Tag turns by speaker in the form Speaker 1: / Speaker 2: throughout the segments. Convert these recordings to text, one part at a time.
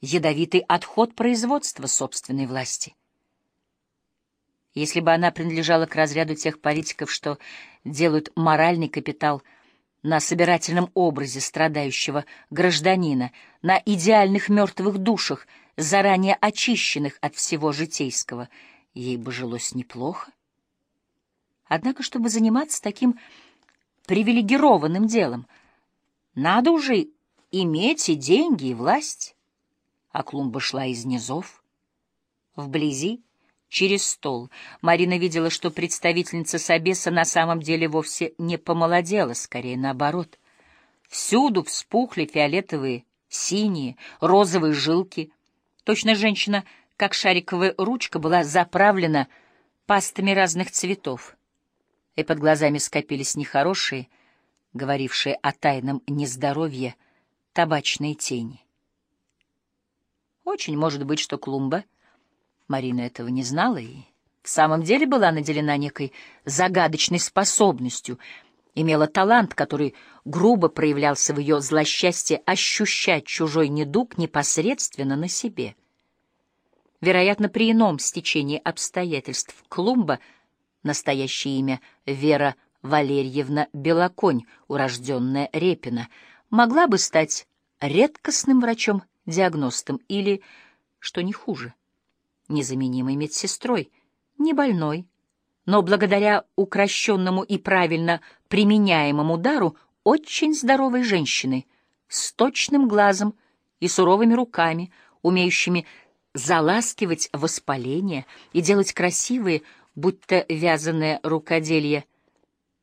Speaker 1: ядовитый отход производства собственной власти. Если бы она принадлежала к разряду тех политиков, что делают моральный капитал на собирательном образе страдающего гражданина, на идеальных мертвых душах, заранее очищенных от всего житейского, ей бы жилось неплохо. Однако, чтобы заниматься таким привилегированным делом, надо уже иметь и деньги, и власть. А клумба шла из низов. Вблизи Через стол Марина видела, что представительница Собеса на самом деле вовсе не помолодела, скорее наоборот. Всюду вспухли фиолетовые, синие, розовые жилки. Точно женщина, как шариковая ручка, была заправлена пастами разных цветов. И под глазами скопились нехорошие, говорившие о тайном нездоровье, табачные тени. Очень может быть, что клумба — Марина этого не знала и в самом деле была наделена некой загадочной способностью, имела талант, который грубо проявлялся в ее злосчастье ощущать чужой недуг непосредственно на себе. Вероятно, при ином стечении обстоятельств Клумба, настоящее имя Вера Валерьевна Белоконь, урожденная Репина, могла бы стать редкостным врачом-диагностом или, что не хуже, незаменимой медсестрой, не больной, но благодаря укращенному и правильно применяемому дару очень здоровой женщины, с точным глазом и суровыми руками, умеющими заласкивать воспаление и делать красивые, будто вязаное рукоделье,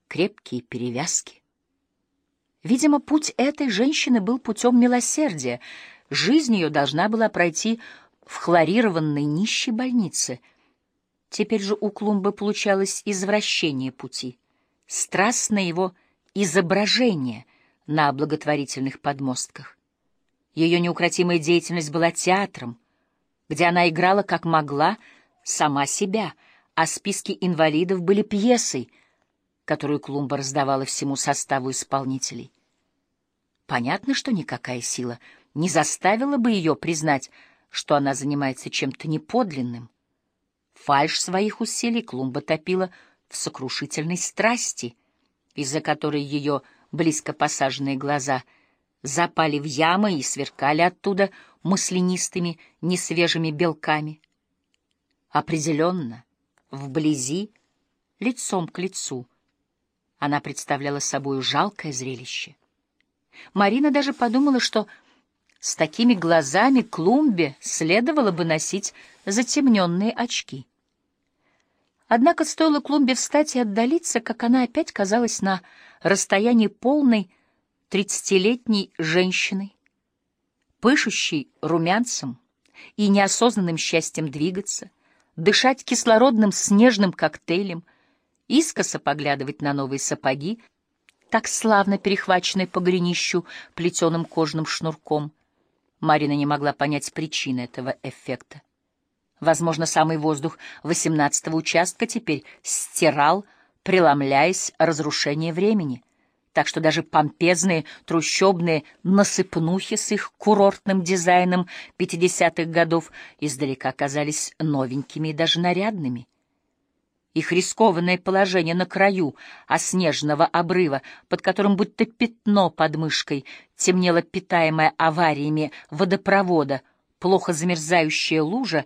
Speaker 1: крепкие перевязки. Видимо, путь этой женщины был путем милосердия. Жизнь ее должна была пройти в хлорированной нищей больнице. Теперь же у клумбы получалось извращение пути, страстное его изображение на благотворительных подмостках. Ее неукротимая деятельность была театром, где она играла как могла сама себя, а списки инвалидов были пьесой, которую клумба раздавала всему составу исполнителей. Понятно, что никакая сила не заставила бы ее признать что она занимается чем-то неподлинным. Фальшь своих усилий клумба топила в сокрушительной страсти, из-за которой ее близко посаженные глаза запали в ямы и сверкали оттуда маслянистыми, несвежими белками. Определенно, вблизи, лицом к лицу, она представляла собой жалкое зрелище. Марина даже подумала, что с такими глазами клумбе следовало бы носить затемненные очки. Однако стоило клумбе встать и отдалиться, как она опять казалась на расстоянии полной тридцатилетней женщины, пышущей румянцем и неосознанным счастьем двигаться, дышать кислородным снежным коктейлем, искоса поглядывать на новые сапоги, так славно перехваченные по голенищу плетеным кожным шнурком, Марина не могла понять причины этого эффекта. Возможно, самый воздух восемнадцатого участка теперь стирал, преломляясь разрушение времени, так что даже помпезные трущобные насыпнухи с их курортным дизайном пятидесятых годов издалека казались новенькими и даже нарядными. Их рискованное положение на краю оснеженного обрыва, под которым будто пятно под мышкой темнела питаемая авариями водопровода, плохо замерзающая лужа,